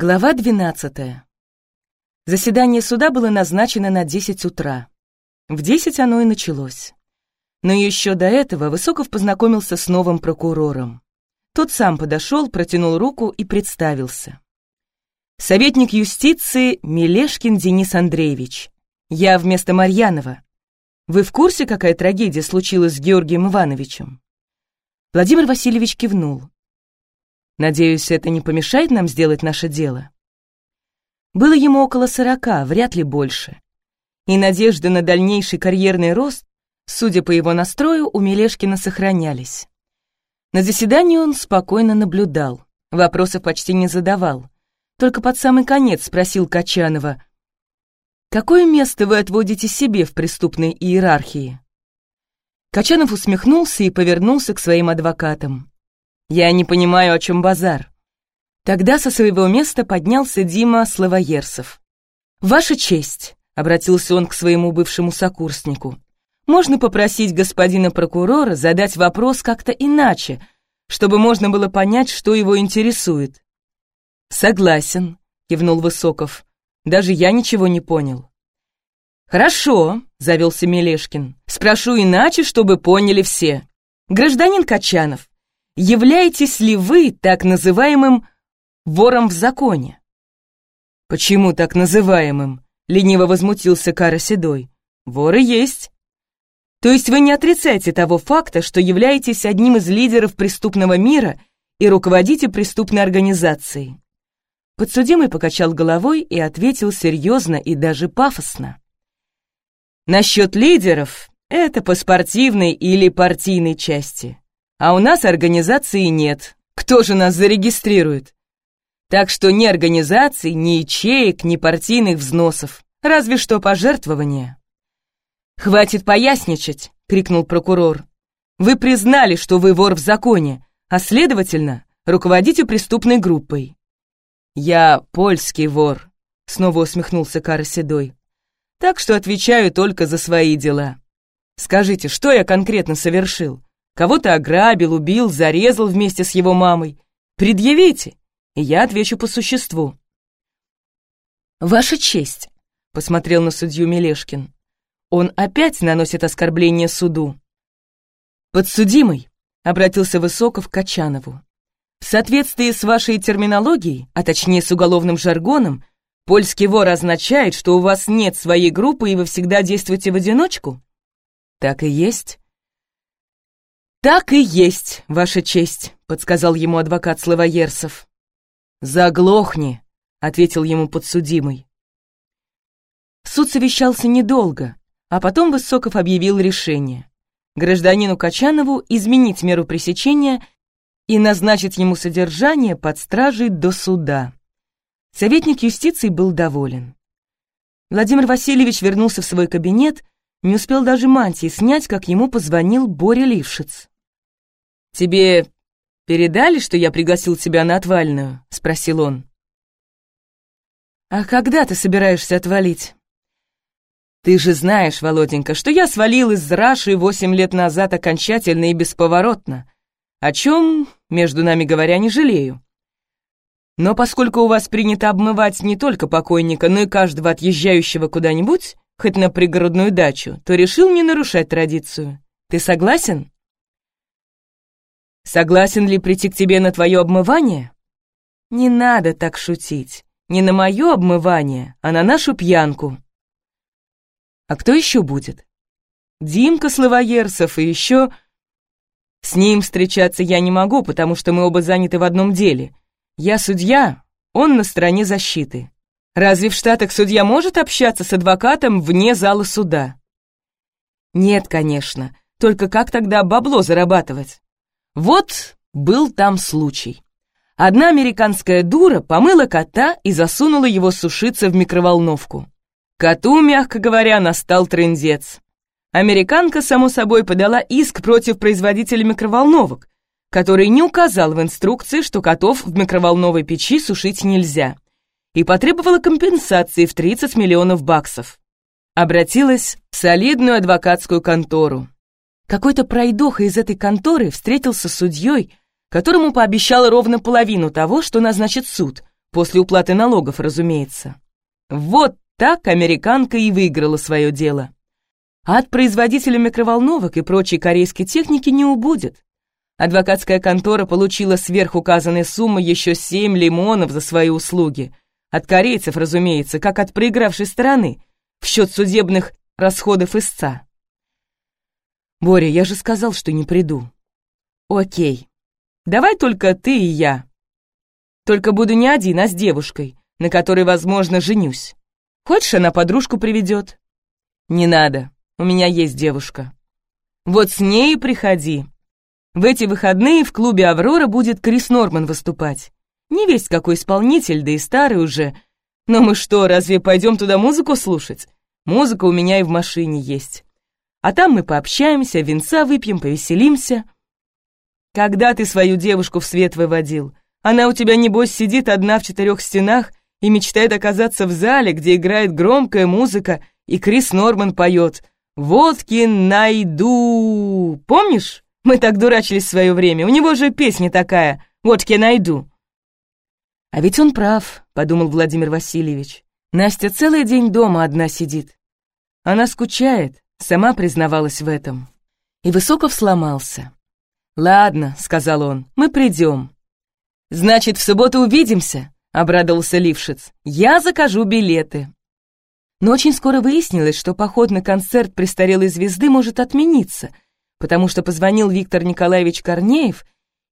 Глава 12. Заседание суда было назначено на 10 утра. В 10 оно и началось. Но еще до этого Высоков познакомился с новым прокурором. Тот сам подошел, протянул руку и представился. Советник юстиции Мелешкин Денис Андреевич. Я вместо Марьянова. Вы в курсе, какая трагедия случилась с Георгием Ивановичем? Владимир Васильевич кивнул. Надеюсь, это не помешает нам сделать наше дело. Было ему около сорока, вряд ли больше. И надежды на дальнейший карьерный рост, судя по его настрою, у Мелешкина сохранялись. На заседании он спокойно наблюдал, вопросов почти не задавал. Только под самый конец спросил Качанова, «Какое место вы отводите себе в преступной иерархии?» Качанов усмехнулся и повернулся к своим адвокатам. Я не понимаю, о чем базар. Тогда со своего места поднялся Дима Славоерсов. «Ваша честь», — обратился он к своему бывшему сокурснику, «можно попросить господина прокурора задать вопрос как-то иначе, чтобы можно было понять, что его интересует». «Согласен», — кивнул Высоков. «Даже я ничего не понял». «Хорошо», — завелся Мелешкин. «Спрошу иначе, чтобы поняли все. Гражданин Качанов, являетесь ли вы так называемым вором в законе? Почему так называемым? Лениво возмутился Кара Седой. Воры есть. То есть вы не отрицаете того факта, что являетесь одним из лидеров преступного мира и руководите преступной организацией? Подсудимый покачал головой и ответил серьезно и даже пафосно. Насчет лидеров — это по спортивной или партийной части. А у нас организации нет. Кто же нас зарегистрирует? Так что ни организаций, ни ячеек, ни партийных взносов. Разве что пожертвования. «Хватит поясничать!» — крикнул прокурор. «Вы признали, что вы вор в законе, а, следовательно, руководите преступной группой». «Я польский вор», — снова усмехнулся Кара Седой. «Так что отвечаю только за свои дела. Скажите, что я конкретно совершил? Кого-то ограбил, убил, зарезал вместе с его мамой. Предъявите, и я отвечу по существу. «Ваша честь», — посмотрел на судью Мелешкин. «Он опять наносит оскорбление суду». «Подсудимый», — обратился Высоков к Качанову. «В соответствии с вашей терминологией, а точнее с уголовным жаргоном, польский вор означает, что у вас нет своей группы и вы всегда действуете в одиночку?» «Так и есть», «Так и есть, Ваша честь», — подсказал ему адвокат Славоерсов. «Заглохни», — ответил ему подсудимый. Суд совещался недолго, а потом Высоков объявил решение. Гражданину Качанову изменить меру пресечения и назначить ему содержание под стражей до суда. Советник юстиции был доволен. Владимир Васильевич вернулся в свой кабинет не успел даже мантии снять, как ему позвонил Боря Лившиц. «Тебе передали, что я пригласил тебя на отвальную?» — спросил он. «А когда ты собираешься отвалить?» «Ты же знаешь, Володенька, что я свалил из Раши восемь лет назад окончательно и бесповоротно, о чем, между нами говоря, не жалею. Но поскольку у вас принято обмывать не только покойника, но и каждого отъезжающего куда-нибудь, хоть на пригородную дачу, то решил не нарушать традицию. Ты согласен? Согласен ли прийти к тебе на твое обмывание? Не надо так шутить. Не на мое обмывание, а на нашу пьянку. А кто еще будет? Димка Славоерсов и еще... С ним встречаться я не могу, потому что мы оба заняты в одном деле. Я судья, он на стороне защиты. Разве в Штатах судья может общаться с адвокатом вне зала суда? Нет, конечно. Только как тогда бабло зарабатывать? Вот был там случай. Одна американская дура помыла кота и засунула его сушиться в микроволновку. Коту, мягко говоря, настал трындец. Американка, само собой, подала иск против производителя микроволновок, который не указал в инструкции, что котов в микроволновой печи сушить нельзя и потребовала компенсации в 30 миллионов баксов. Обратилась в солидную адвокатскую контору. Какой-то пройдоха из этой конторы встретился с судьей, которому пообещал ровно половину того, что назначит суд, После уплаты налогов, разумеется. Вот так американка и выиграла свое дело. А от производителя микроволновок и прочей корейской техники не убудет. Адвокатская контора получила сверхуказанной суммы еще семь лимонов за свои услуги. От корейцев, разумеется, как от проигравшей стороны, в счет судебных расходов истца. «Боря, я же сказал, что не приду». «Окей. Давай только ты и я. Только буду не один, а с девушкой, на которой, возможно, женюсь. Хочешь, она подружку приведет?» «Не надо, у меня есть девушка». «Вот с ней и приходи. В эти выходные в клубе «Аврора» будет Крис Норман выступать. Не весь какой исполнитель, да и старый уже. Но мы что, разве пойдем туда музыку слушать? Музыка у меня и в машине есть. А там мы пообщаемся, винца выпьем, повеселимся. Когда ты свою девушку в свет выводил? Она у тебя, небось, сидит одна в четырех стенах и мечтает оказаться в зале, где играет громкая музыка, и Крис Норман поет «Водки найду». Помнишь? Мы так дурачились в свое время. У него же песня такая «Вот я найду». А ведь он прав, подумал Владимир Васильевич. Настя целый день дома одна сидит. Она скучает, сама признавалась в этом. И Высоков сломался. «Ладно», — сказал он, — «мы придем». «Значит, в субботу увидимся», — обрадовался Лившиц. «Я закажу билеты». Но очень скоро выяснилось, что поход на концерт престарелой звезды может отмениться — потому что позвонил Виктор Николаевич Корнеев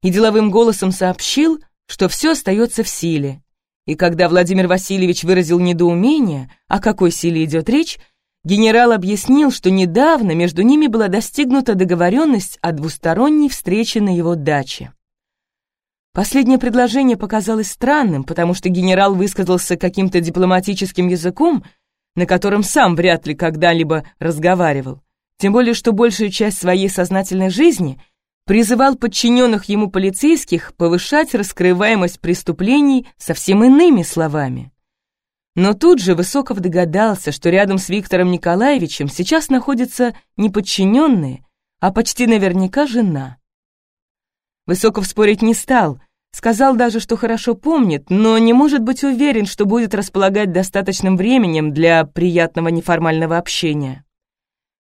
и деловым голосом сообщил, что все остается в силе. И когда Владимир Васильевич выразил недоумение, о какой силе идет речь, генерал объяснил, что недавно между ними была достигнута договоренность о двусторонней встрече на его даче. Последнее предложение показалось странным, потому что генерал высказался каким-то дипломатическим языком, на котором сам вряд ли когда-либо разговаривал. Тем более, что большую часть своей сознательной жизни призывал подчиненных ему полицейских повышать раскрываемость преступлений совсем иными словами. Но тут же Высоков догадался, что рядом с Виктором Николаевичем сейчас находятся не подчиненные, а почти наверняка жена. Высоков спорить не стал, сказал даже, что хорошо помнит, но не может быть уверен, что будет располагать достаточным временем для приятного неформального общения.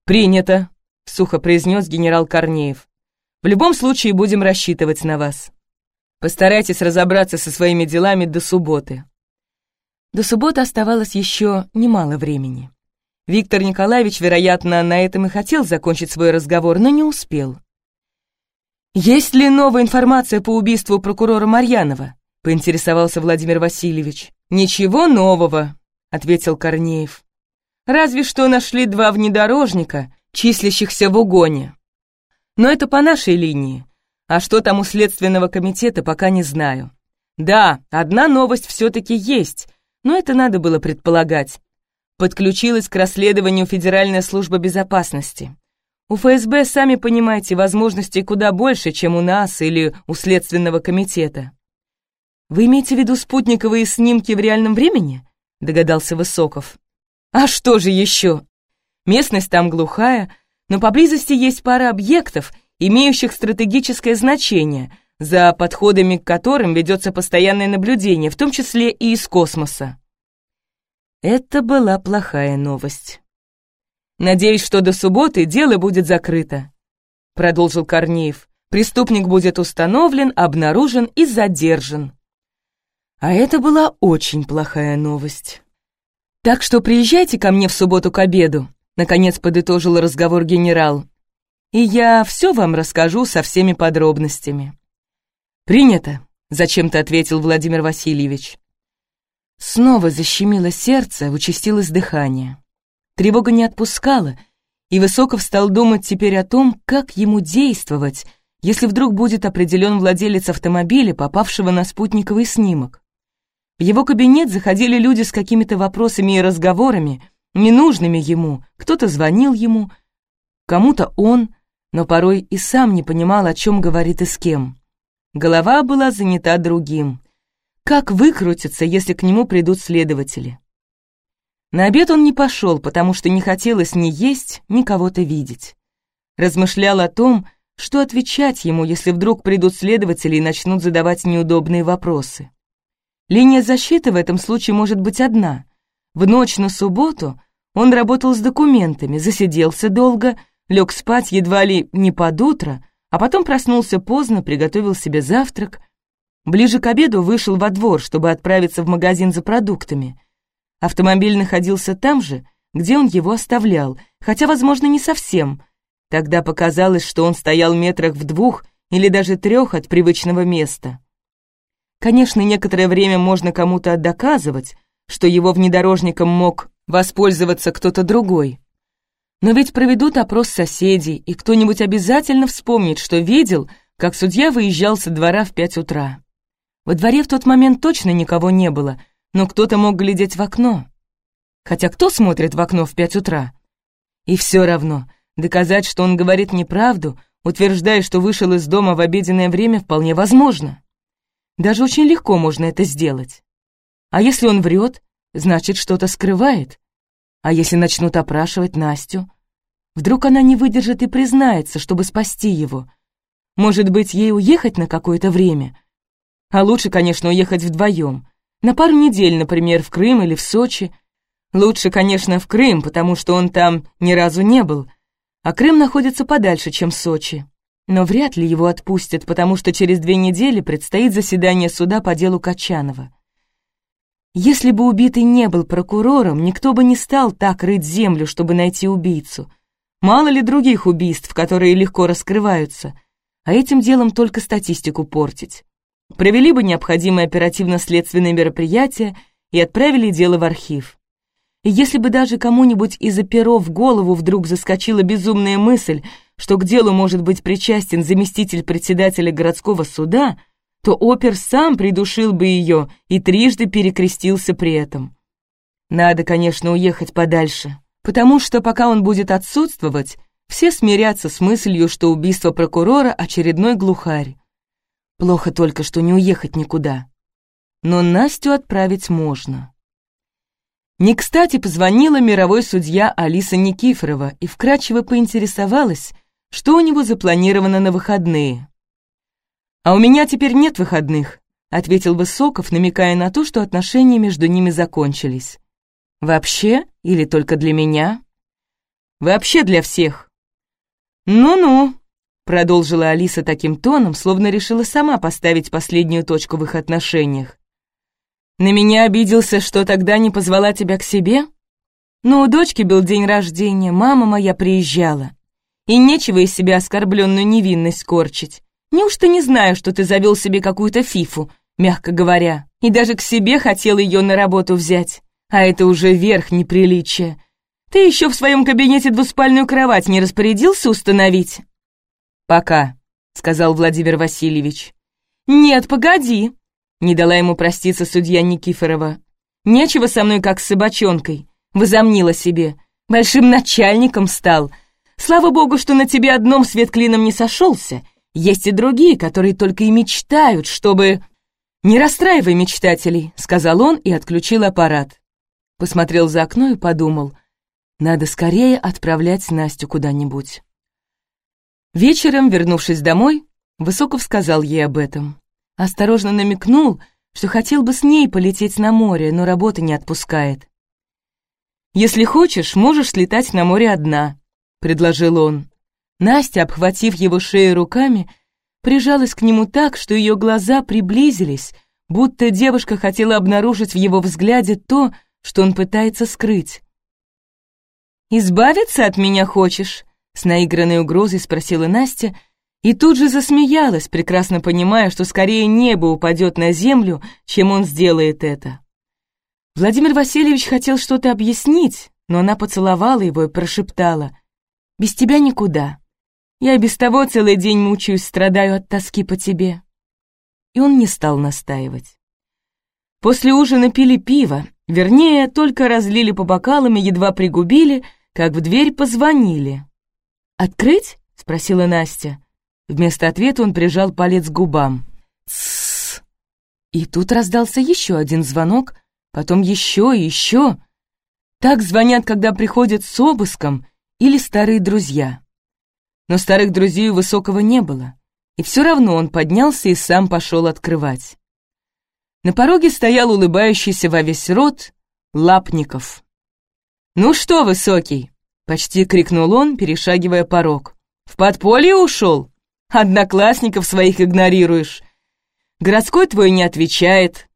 «Принято», — сухо произнес генерал Корнеев. «В любом случае будем рассчитывать на вас. Постарайтесь разобраться со своими делами до субботы». До субботы оставалось еще немало времени. Виктор Николаевич, вероятно, на этом и хотел закончить свой разговор, но не успел. «Есть ли новая информация по убийству прокурора Марьянова?» — поинтересовался Владимир Васильевич. «Ничего нового», — ответил Корнеев. Разве что нашли два внедорожника, числящихся в угоне. Но это по нашей линии. А что там у Следственного комитета, пока не знаю. Да, одна новость все-таки есть, но это надо было предполагать. Подключилась к расследованию Федеральная служба безопасности. У ФСБ, сами понимаете, возможностей куда больше, чем у нас или у Следственного комитета. «Вы имеете в виду спутниковые снимки в реальном времени?» — догадался Высоков. А что же еще? Местность там глухая, но поблизости есть пара объектов, имеющих стратегическое значение, за подходами к которым ведется постоянное наблюдение, в том числе и из космоса. Это была плохая новость. «Надеюсь, что до субботы дело будет закрыто», — продолжил Корнеев. «Преступник будет установлен, обнаружен и задержан». А это была очень плохая новость. «Так что приезжайте ко мне в субботу к обеду», — наконец подытожил разговор генерал. «И я все вам расскажу со всеми подробностями». «Принято», — зачем-то ответил Владимир Васильевич. Снова защемило сердце, участилось дыхание. Тревога не отпускала, и Высоков стал думать теперь о том, как ему действовать, если вдруг будет определен владелец автомобиля, попавшего на спутниковый снимок. В его кабинет заходили люди с какими-то вопросами и разговорами, ненужными ему. Кто-то звонил ему, кому-то он, но порой и сам не понимал, о чем говорит и с кем. Голова была занята другим. Как выкрутиться, если к нему придут следователи? На обед он не пошел, потому что не хотелось ни есть, ни кого-то видеть. Размышлял о том, что отвечать ему, если вдруг придут следователи и начнут задавать неудобные вопросы. Линия защиты в этом случае может быть одна. В ночь на субботу он работал с документами, засиделся долго, лег спать едва ли не под утро, а потом проснулся поздно, приготовил себе завтрак. Ближе к обеду вышел во двор, чтобы отправиться в магазин за продуктами. Автомобиль находился там же, где он его оставлял, хотя, возможно, не совсем. Тогда показалось, что он стоял метрах в двух или даже трех от привычного места. Конечно, некоторое время можно кому-то доказывать, что его внедорожником мог воспользоваться кто-то другой. Но ведь проведут опрос соседей, и кто-нибудь обязательно вспомнит, что видел, как судья выезжал со двора в пять утра. Во дворе в тот момент точно никого не было, но кто-то мог глядеть в окно. Хотя кто смотрит в окно в пять утра? И все равно, доказать, что он говорит неправду, утверждая, что вышел из дома в обеденное время, вполне возможно. Даже очень легко можно это сделать. А если он врет, значит, что-то скрывает. А если начнут опрашивать Настю? Вдруг она не выдержит и признается, чтобы спасти его. Может быть, ей уехать на какое-то время? А лучше, конечно, уехать вдвоем. На пару недель, например, в Крым или в Сочи. Лучше, конечно, в Крым, потому что он там ни разу не был. А Крым находится подальше, чем Сочи. Но вряд ли его отпустят, потому что через две недели предстоит заседание суда по делу Качанова. Если бы убитый не был прокурором, никто бы не стал так рыть землю, чтобы найти убийцу. Мало ли других убийств, которые легко раскрываются, а этим делом только статистику портить. Провели бы необходимые оперативно-следственные мероприятия и отправили дело в архив. И если бы даже кому-нибудь из-за перо в голову вдруг заскочила безумная мысль, что к делу может быть причастен заместитель председателя городского суда, то опер сам придушил бы ее и трижды перекрестился при этом. Надо, конечно, уехать подальше, потому что пока он будет отсутствовать, все смирятся с мыслью, что убийство прокурора — очередной глухарь. Плохо только, что не уехать никуда. Но Настю отправить можно. Не кстати позвонила мировой судья Алиса Никифорова и вкратчиво поинтересовалась, что у него запланировано на выходные. «А у меня теперь нет выходных», — ответил Высоков, намекая на то, что отношения между ними закончились. «Вообще или только для меня?» «Вообще для всех». «Ну-ну», — продолжила Алиса таким тоном, словно решила сама поставить последнюю точку в их отношениях. «На меня обиделся, что тогда не позвала тебя к себе?» «Ну, у дочки был день рождения, мама моя приезжала. И нечего из себя оскорбленную невинность корчить. Неужто не знаю, что ты завел себе какую-то фифу, мягко говоря, и даже к себе хотел ее на работу взять? А это уже верх неприличия. Ты еще в своем кабинете двуспальную кровать не распорядился установить? Пока, сказал Владимир Васильевич. Нет, погоди, не дала ему проститься судья Никифорова. Нечего со мной как с собачонкой. Возомнила себе. Большим начальником стал. Слава богу, что на тебе одном свет клином не сошелся, есть и другие, которые только и мечтают, чтобы... «Не расстраивай мечтателей», — сказал он и отключил аппарат. Посмотрел за окно и подумал, надо скорее отправлять Настю куда-нибудь. Вечером, вернувшись домой, Высоков сказал ей об этом. Осторожно намекнул, что хотел бы с ней полететь на море, но работа не отпускает. «Если хочешь, можешь слетать на море одна», — предложил он. Настя, обхватив его шею руками, прижалась к нему так, что ее глаза приблизились, будто девушка хотела обнаружить в его взгляде то, что он пытается скрыть. «Избавиться от меня хочешь?» — с наигранной угрозой спросила Настя, и тут же засмеялась, прекрасно понимая, что скорее небо упадет на землю, чем он сделает это. Владимир Васильевич хотел что-то объяснить, но она поцеловала его и прошептала «Без тебя никуда. Я без того целый день мучаюсь, страдаю от тоски по тебе». И он не стал настаивать. После ужина пили пиво, вернее, только разлили по бокалам и едва пригубили, как в дверь позвонили. «Открыть?» — спросила Настя. Вместо ответа он прижал палец к губам. «Тссс!» И тут раздался еще один звонок, потом еще и еще. Так звонят, когда приходят с обыском или старые друзья но старых друзей у Высокого не было, и все равно он поднялся и сам пошел открывать. На пороге стоял улыбающийся во весь рот Лапников. «Ну что, Высокий?» — почти крикнул он, перешагивая порог. «В подполье ушел? Одноклассников своих игнорируешь. Городской твой не отвечает.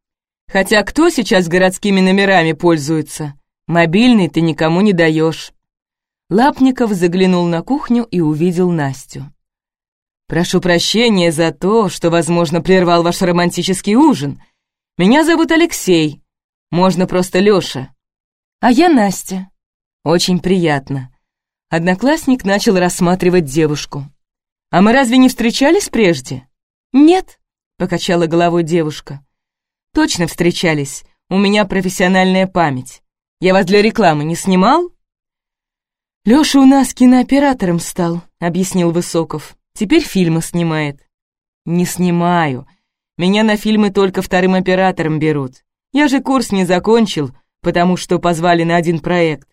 Хотя кто сейчас городскими номерами пользуется? Мобильный ты никому не даешь». Лапников заглянул на кухню и увидел Настю. «Прошу прощения за то, что, возможно, прервал ваш романтический ужин. Меня зовут Алексей. Можно просто Лёша. А я Настя. Очень приятно». Одноклассник начал рассматривать девушку. «А мы разве не встречались прежде?» «Нет», — покачала головой девушка. «Точно встречались. У меня профессиональная память. Я вас для рекламы не снимал?» «Лёша у нас кинооператором стал», — объяснил Высоков. «Теперь фильмы снимает». «Не снимаю. Меня на фильмы только вторым оператором берут. Я же курс не закончил, потому что позвали на один проект.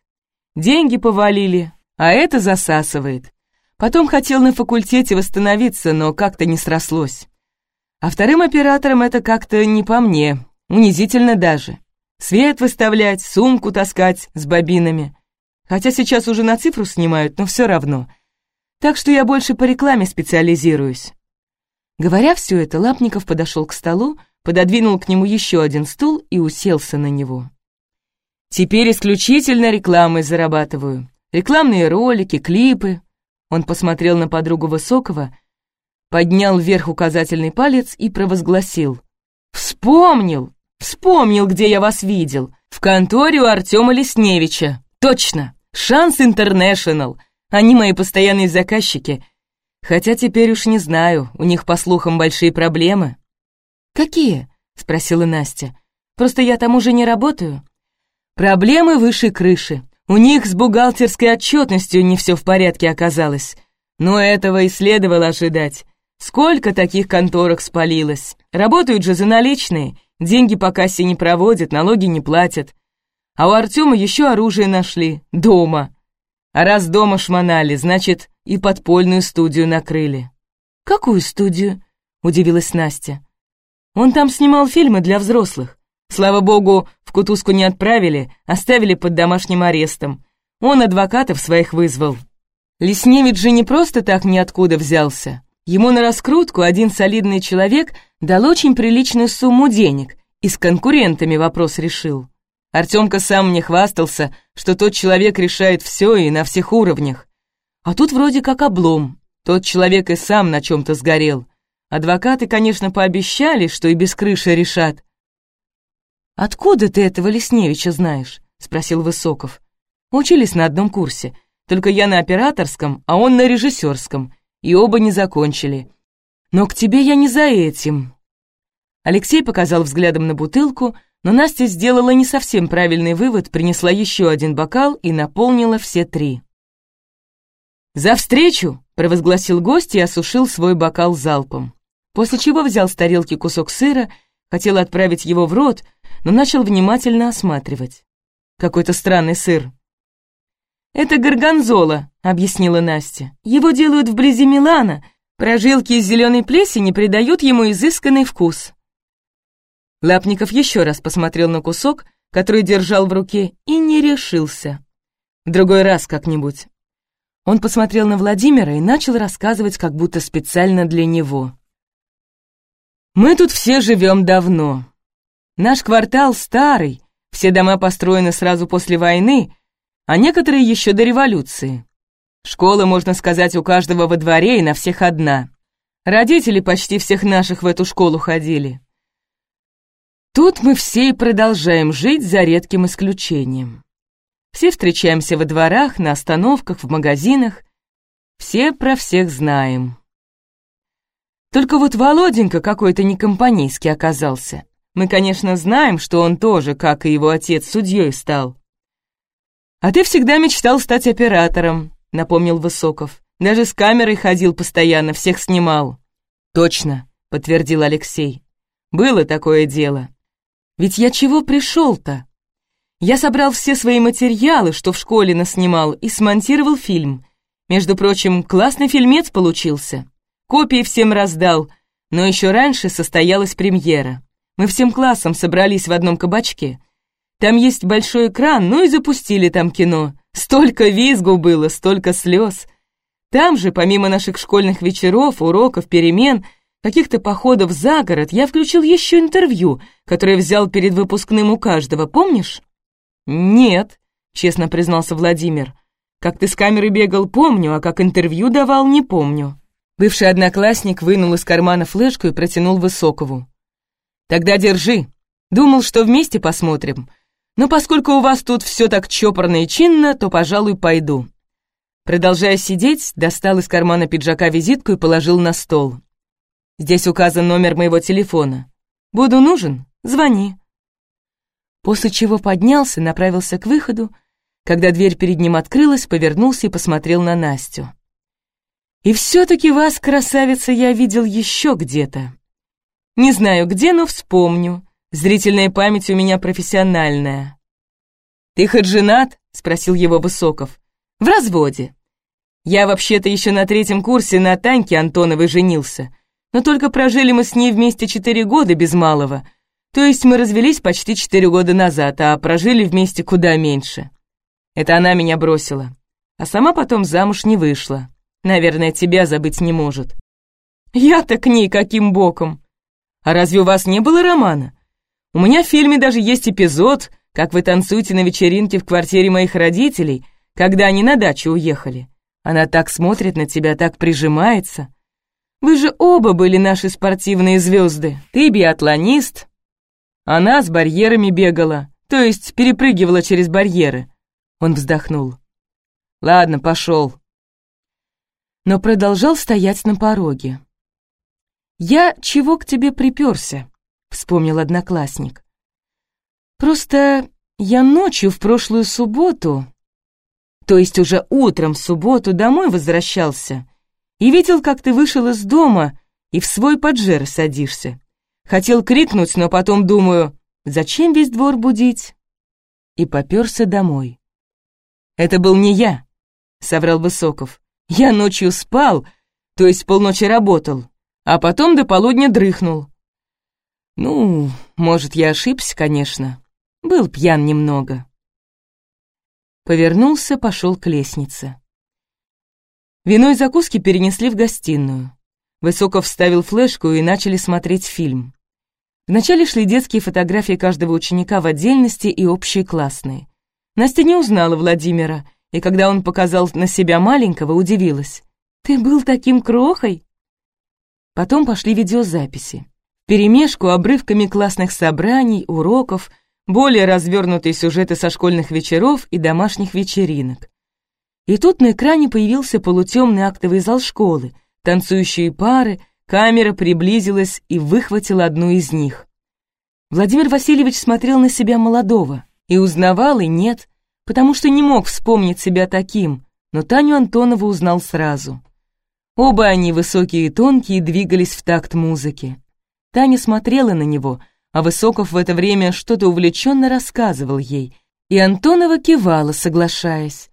Деньги повалили, а это засасывает. Потом хотел на факультете восстановиться, но как-то не срослось. А вторым оператором это как-то не по мне, унизительно даже. Свет выставлять, сумку таскать с бобинами. Хотя сейчас уже на цифру снимают, но все равно. Так что я больше по рекламе специализируюсь. Говоря все это, Лапников подошел к столу, пододвинул к нему еще один стул и уселся на него. «Теперь исключительно рекламой зарабатываю. Рекламные ролики, клипы, он посмотрел на подругу Высокого, поднял вверх указательный палец и провозгласил. «Вспомнил! Вспомнил, где я вас видел! В конторе у Артема Лесневича! Точно! Шанс Интернешнл! Они мои постоянные заказчики. Хотя теперь уж не знаю, у них, по слухам, большие проблемы». «Какие?» — спросила Настя. «Просто я там уже не работаю». «Проблемы выше крыши. У них с бухгалтерской отчетностью не все в порядке оказалось. Но этого и следовало ожидать. Сколько таких конторок спалилось. Работают же за наличные, деньги по кассе не проводят, налоги не платят. А у Артема еще оружие нашли, дома. А раз дома шмонали, значит, и подпольную студию накрыли. «Какую студию?» — удивилась Настя. «Он там снимал фильмы для взрослых. Слава богу, в кутузку не отправили, оставили под домашним арестом. Он адвокатов своих вызвал. Лесневич же не просто так ниоткуда взялся. Ему на раскрутку один солидный человек дал очень приличную сумму денег и с конкурентами вопрос решил. Артемка сам мне хвастался, что тот человек решает все и на всех уровнях. А тут вроде как облом. Тот человек и сам на чем-то сгорел. Адвокаты, конечно, пообещали, что и без крыши решат, «Откуда ты этого Лесневича знаешь?» — спросил Высоков. «Учились на одном курсе, только я на операторском, а он на режиссерском, и оба не закончили. Но к тебе я не за этим». Алексей показал взглядом на бутылку, но Настя сделала не совсем правильный вывод, принесла еще один бокал и наполнила все три. «За встречу!» — провозгласил гость и осушил свой бокал залпом. После чего взял с тарелки кусок сыра, хотел отправить его в рот, но начал внимательно осматривать. Какой-то странный сыр. «Это горгонзола», — объяснила Настя. «Его делают вблизи Милана. Прожилки из зеленой плесени придают ему изысканный вкус». Лапников еще раз посмотрел на кусок, который держал в руке, и не решился. В другой раз как-нибудь. Он посмотрел на Владимира и начал рассказывать, как будто специально для него. «Мы тут все живем давно. Наш квартал старый, все дома построены сразу после войны, а некоторые еще до революции. Школа, можно сказать, у каждого во дворе и на всех одна. Родители почти всех наших в эту школу ходили. Тут мы все и продолжаем жить за редким исключением. Все встречаемся во дворах, на остановках, в магазинах. Все про всех знаем. Только вот Володенька какой-то некомпанейский оказался. Мы, конечно, знаем, что он тоже, как и его отец, судьей стал. «А ты всегда мечтал стать оператором», — напомнил Высоков. «Даже с камерой ходил постоянно, всех снимал». «Точно», — подтвердил Алексей. «Было такое дело. Ведь я чего пришел-то? Я собрал все свои материалы, что в школе наснимал, и смонтировал фильм. Между прочим, классный фильмец получился. Копии всем раздал, но еще раньше состоялась премьера. Мы всем классом собрались в одном кабачке. Там есть большой экран, ну и запустили там кино. Столько визгу было, столько слез. Там же, помимо наших школьных вечеров, уроков, перемен, каких-то походов за город, я включил еще интервью, которое взял перед выпускным у каждого, помнишь? Нет, честно признался Владимир. Как ты с камеры бегал, помню, а как интервью давал, не помню. Бывший одноклассник вынул из кармана флешку и протянул Высокову. «Тогда держи. Думал, что вместе посмотрим. Но поскольку у вас тут все так чопорно и чинно, то, пожалуй, пойду. Продолжая сидеть, достал из кармана пиджака визитку и положил на стол. «Здесь указан номер моего телефона. Буду нужен? Звони». После чего поднялся, направился к выходу. Когда дверь перед ним открылась, повернулся и посмотрел на Настю. «И все-таки вас, красавица, я видел еще где-то. Не знаю где, но вспомню. Зрительная память у меня профессиональная». «Ты хоть женат?» — спросил его Высоков. В разводе. Я вообще-то еще на третьем курсе на Таньке Антоновой женился, но только прожили мы с ней вместе четыре года без малого. То есть мы развелись почти четыре года назад, а прожили вместе куда меньше. Это она меня бросила, а сама потом замуж не вышла. Наверное, тебя забыть не может. Я-то к ней каким боком? А разве у вас не было романа? У меня в фильме даже есть эпизод, как вы танцуете на вечеринке в квартире моих родителей, когда они на дачу уехали. Она так смотрит на тебя, так прижимается. Вы же оба были наши спортивные звезды. Ты биатлонист, она с барьерами бегала, то есть перепрыгивала через барьеры. Он вздохнул. Ладно, пошел. Но продолжал стоять на пороге. «Я чего к тебе приперся?» — вспомнил одноклассник. «Просто я ночью в прошлую субботу то есть уже утром в субботу домой возвращался, и видел, как ты вышел из дома и в свой поджер садишься. Хотел крикнуть, но потом думаю, зачем весь двор будить? И попёрся домой. Это был не я, соврал Высоков. Я ночью спал, то есть полночи работал, а потом до полудня дрыхнул. Ну, может, я ошибся, конечно. Был пьян немного. Повернулся, пошел к лестнице. Вино и закуски перенесли в гостиную. Высоков вставил флешку и начали смотреть фильм. Вначале шли детские фотографии каждого ученика в отдельности и общие классные. Настя не узнала Владимира, и когда он показал на себя маленького, удивилась. «Ты был таким крохой?» Потом пошли видеозаписи. Перемешку обрывками классных собраний, уроков, более развернутые сюжеты со школьных вечеров и домашних вечеринок. И тут на экране появился полутемный актовый зал школы, танцующие пары, камера приблизилась и выхватила одну из них. Владимир Васильевич смотрел на себя молодого, и узнавал, и нет, потому что не мог вспомнить себя таким, но Таню Антонову узнал сразу. Оба они, высокие и тонкие, двигались в такт музыки. Таня смотрела на него, а Высоков в это время что-то увлеченно рассказывал ей, и Антонова кивала, соглашаясь.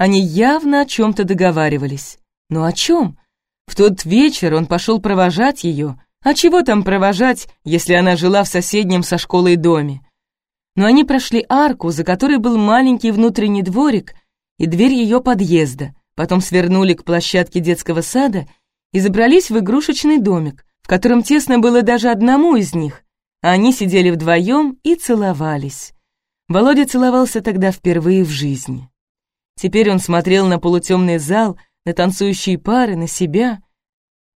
Они явно о чем-то договаривались. Но о чем? В тот вечер он пошел провожать ее. А чего там провожать, если она жила в соседнем со школой доме? Но они прошли арку, за которой был маленький внутренний дворик и дверь ее подъезда, потом свернули к площадке детского сада и забрались в игрушечный домик, в котором тесно было даже одному из них, они сидели вдвоем и целовались. Володя целовался тогда впервые в жизни. Теперь он смотрел на полутемный зал, на танцующие пары, на себя.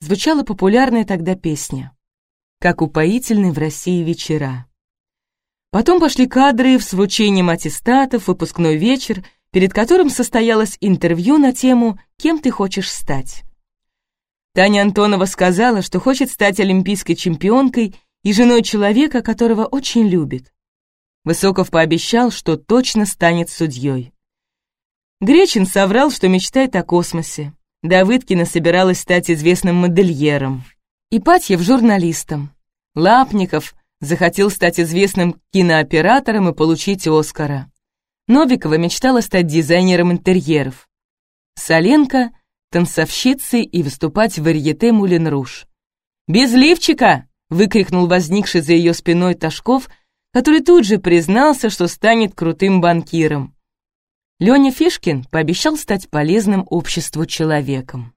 Звучала популярная тогда песня «Как упоительны в России вечера». Потом пошли кадры с вручением аттестатов, выпускной вечер, перед которым состоялось интервью на тему «Кем ты хочешь стать?». Таня Антонова сказала, что хочет стать олимпийской чемпионкой и женой человека, которого очень любит. Высоков пообещал, что точно станет судьей. Гречин соврал, что мечтает о космосе. Давыдкина собиралась стать известным модельером. Ипатьев — журналистом. Лапников захотел стать известным кинооператором и получить Оскара. Новикова мечтала стать дизайнером интерьеров. Соленко — танцовщицей и выступать в варьете Мулен Руж. «Без лифчика!» выкрикнул возникший за ее спиной Ташков, который тут же признался, что станет крутым банкиром. Леня Фишкин пообещал стать полезным обществу человеком.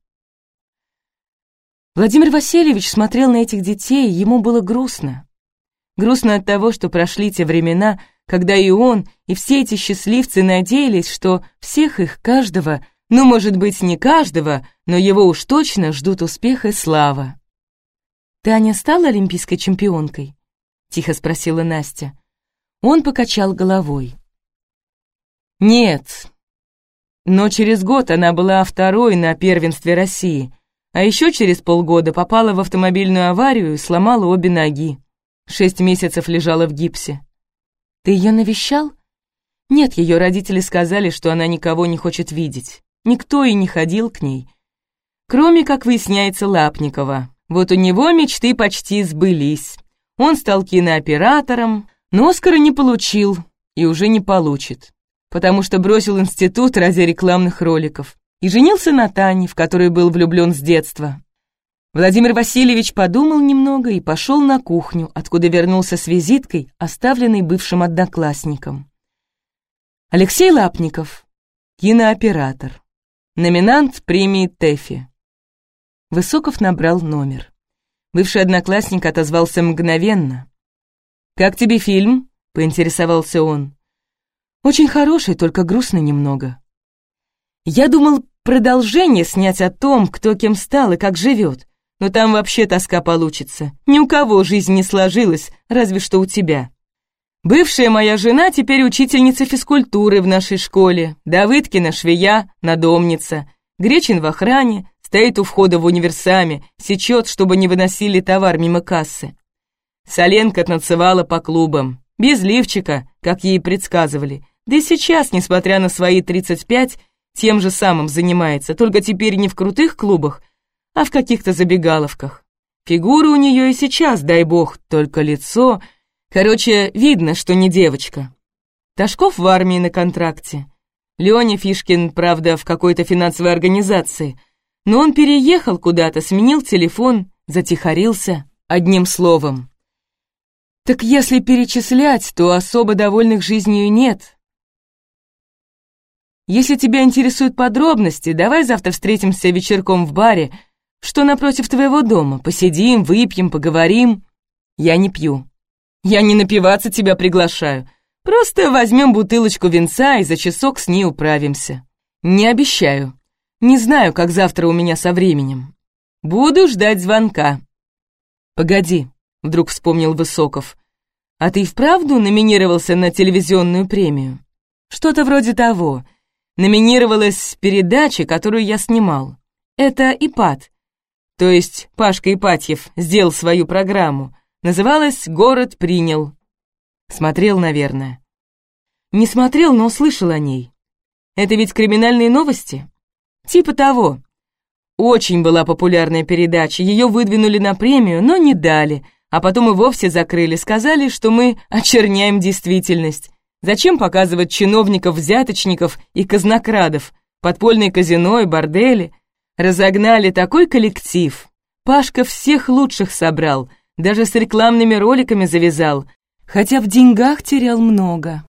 Владимир Васильевич смотрел на этих детей, ему было грустно. Грустно от того, что прошли те времена, когда и он, и все эти счастливцы надеялись, что всех их, каждого, ну, может быть, не каждого, но его уж точно ждут успех и слава. «Таня стала олимпийской чемпионкой?» — тихо спросила Настя. Он покачал головой. «Нет. Но через год она была второй на первенстве России, а еще через полгода попала в автомобильную аварию и сломала обе ноги. Шесть месяцев лежала в гипсе. Ты ее навещал? Нет, ее родители сказали, что она никого не хочет видеть. Никто и не ходил к ней. Кроме, как выясняется, Лапникова. Вот у него мечты почти сбылись. Он стал кинооператором, но Оскара не получил и уже не получит, потому что бросил институт ради рекламных роликов и женился на Тане, в которой был влюблен с детства. Владимир Васильевич подумал немного и пошел на кухню, откуда вернулся с визиткой, оставленной бывшим одноклассником. Алексей Лапников, кинооператор, номинант премии ТЭФИ. Высоков набрал номер. Бывший одноклассник отозвался мгновенно. «Как тебе фильм?» — поинтересовался он. «Очень хороший, только грустный немного». «Я думал продолжение снять о том, кто кем стал и как живет. Но там вообще тоска получится. Ни у кого жизнь не сложилась, разве что у тебя. Бывшая моя жена теперь учительница физкультуры в нашей школе. Давыдкина швея, надомница. Гречин в охране, стоит у входа в универсаме, сечет, чтобы не выносили товар мимо кассы. Соленка танцевала по клубам, без лифчика, как ей предсказывали. Да и сейчас, несмотря на свои 35, тем же самым занимается, только теперь не в крутых клубах, а в каких-то забегаловках. Фигура у нее и сейчас, дай бог, только лицо. Короче, видно, что не девочка. Ташков в армии на контракте. Леня Фишкин, правда, в какой-то финансовой организации. Но он переехал куда-то, сменил телефон, затихарился, одним словом. Так если перечислять, то особо довольных жизнью нет. Если тебя интересуют подробности, давай завтра встретимся вечерком в баре, что напротив твоего дома. Посидим, выпьем, поговорим. Я не пью. Я не напиваться тебя приглашаю. Просто возьмем бутылочку винца и за часок с ней управимся. Не обещаю. Не знаю, как завтра у меня со временем. Буду ждать звонка. Погоди, вдруг вспомнил Высоков. А ты вправду номинировался на телевизионную премию? Что-то вроде того. Номинировалась передача, которую я снимал. Это ИПАД, то есть Пашка Ипатьев, сделал свою программу. Называлась «Город принял». Смотрел, наверное. Не смотрел, но услышал о ней. Это ведь криминальные новости? Типа того. Очень была популярная передача, ее выдвинули на премию, но не дали, а потом и вовсе закрыли, сказали, что мы очерняем действительность. Зачем показывать чиновников-взяточников и казнокрадов, подпольные казино и бордели — Разогнали такой коллектив. Пашка всех лучших собрал, даже с рекламными роликами завязал, хотя в деньгах терял много.